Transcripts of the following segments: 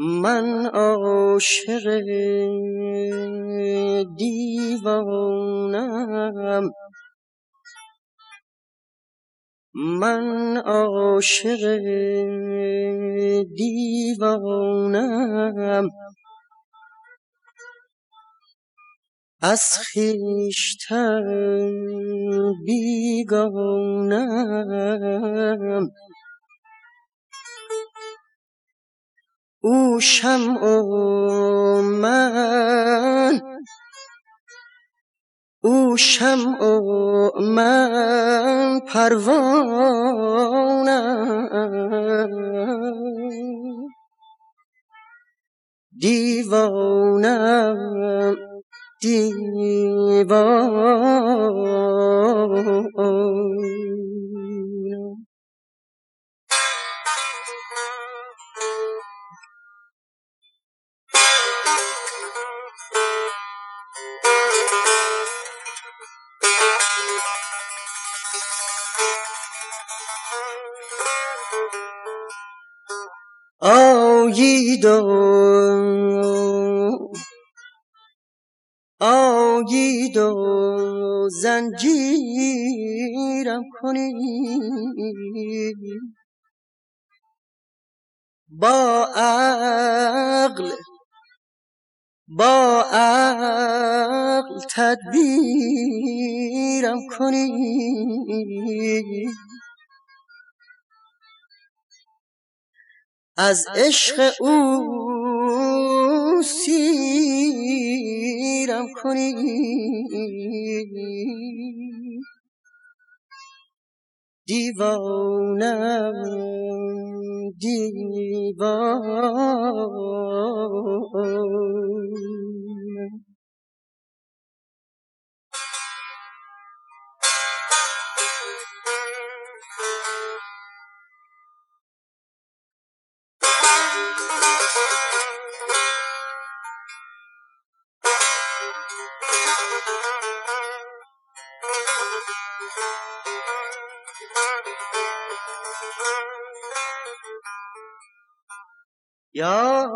من عاشق دیوانم. من عاشق دیوانم. از خویشتن بیگانم. او شمع و من. او شمع و من پروانم دیوانم دیوانم آیید و آیید و زنجیرم کنید با عقل با عقل تدبیرم کنید از عشق او سیرم کنید دیوانم دیوانم. یا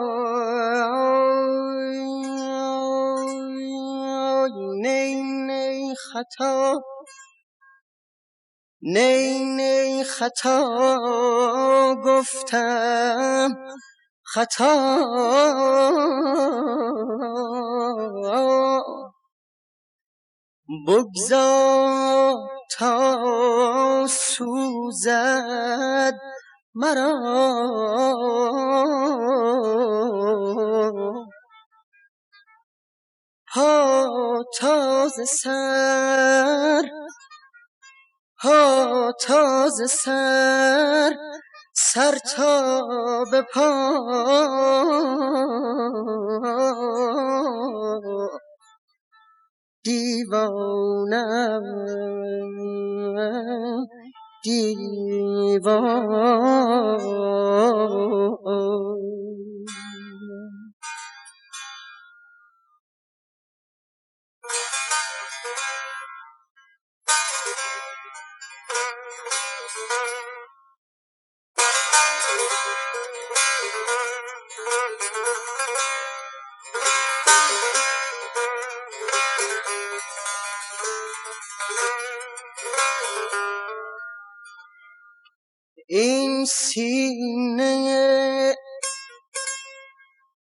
نی نی خطا نی نی خطا گفتم خطا. بگذار تا سوزد مرا. ها تازه سر ها تازه سر سر تا به پا. دیوانم. دیوانم سینه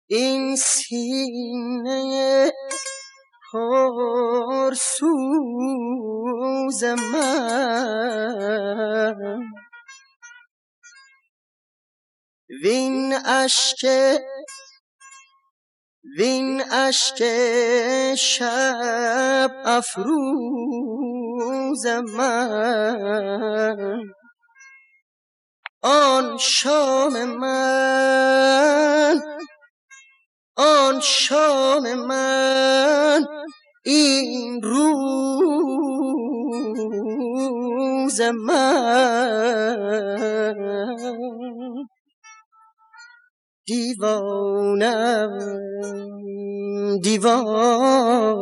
این سینه پرسوز من. وین اشک وین اشک شب افروز من. آن شام من آن شام من این روز من. دیوانم دیوان.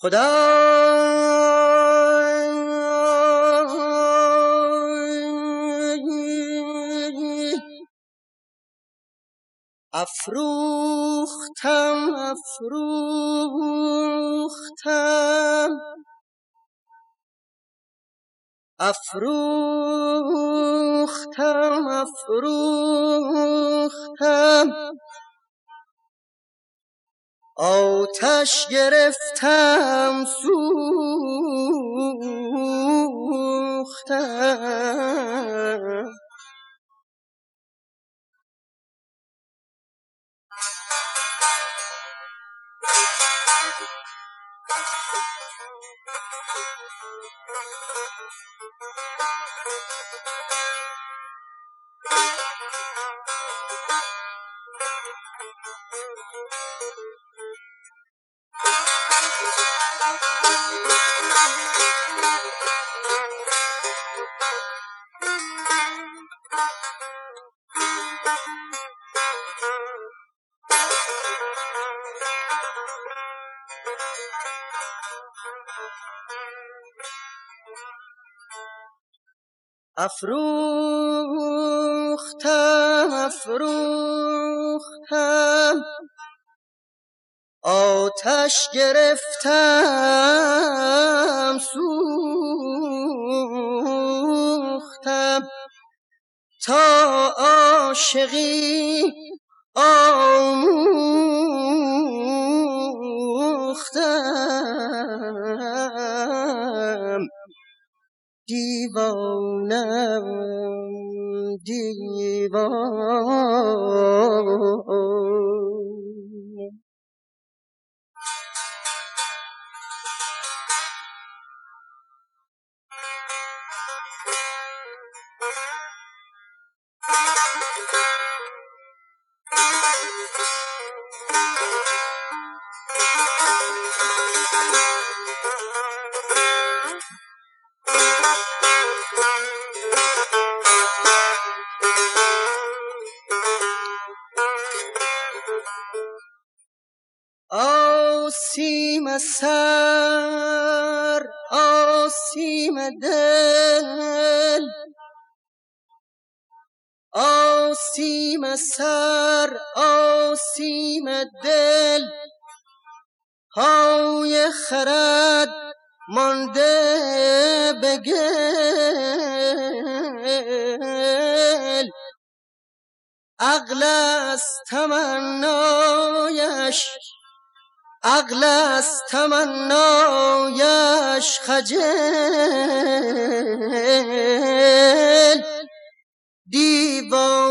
خدا! افروختم افروختم. افروختم افروختم. آتش گرفتم سوختم. أفروختم أفروختم. آتش گرفتم سوختم. تا عاشقی آموختم. دیوانم دیوان. سيما سار أو سيما دال آسیم سر آسیم دل. های خرد مانده بگل عقل از تمنایش عقل از تمنایش خجل. دیوانه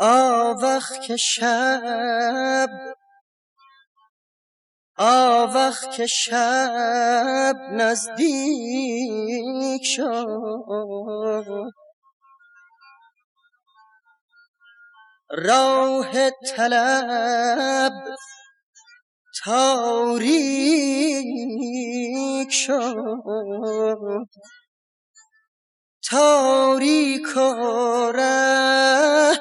آوخ که شب آوخ که شب نزدیک شد. راه طلب تاریک شد. تاریک و ره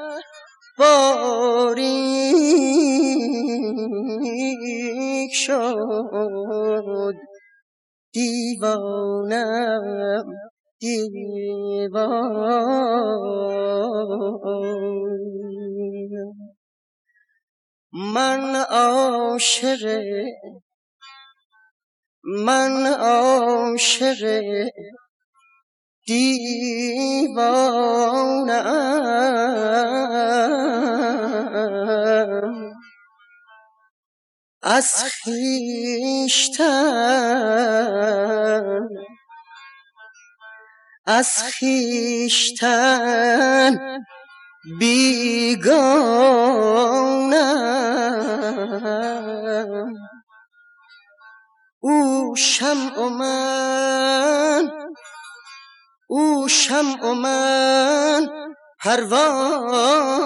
باریک شد. دیوانم دیوانم من عاشق من عاشق دیوانم. از خیشتن از خیشتن بیگانم. او شمع من او شمع من پروانم.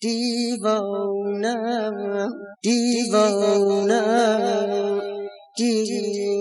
دیوانم دیوانم دیوانم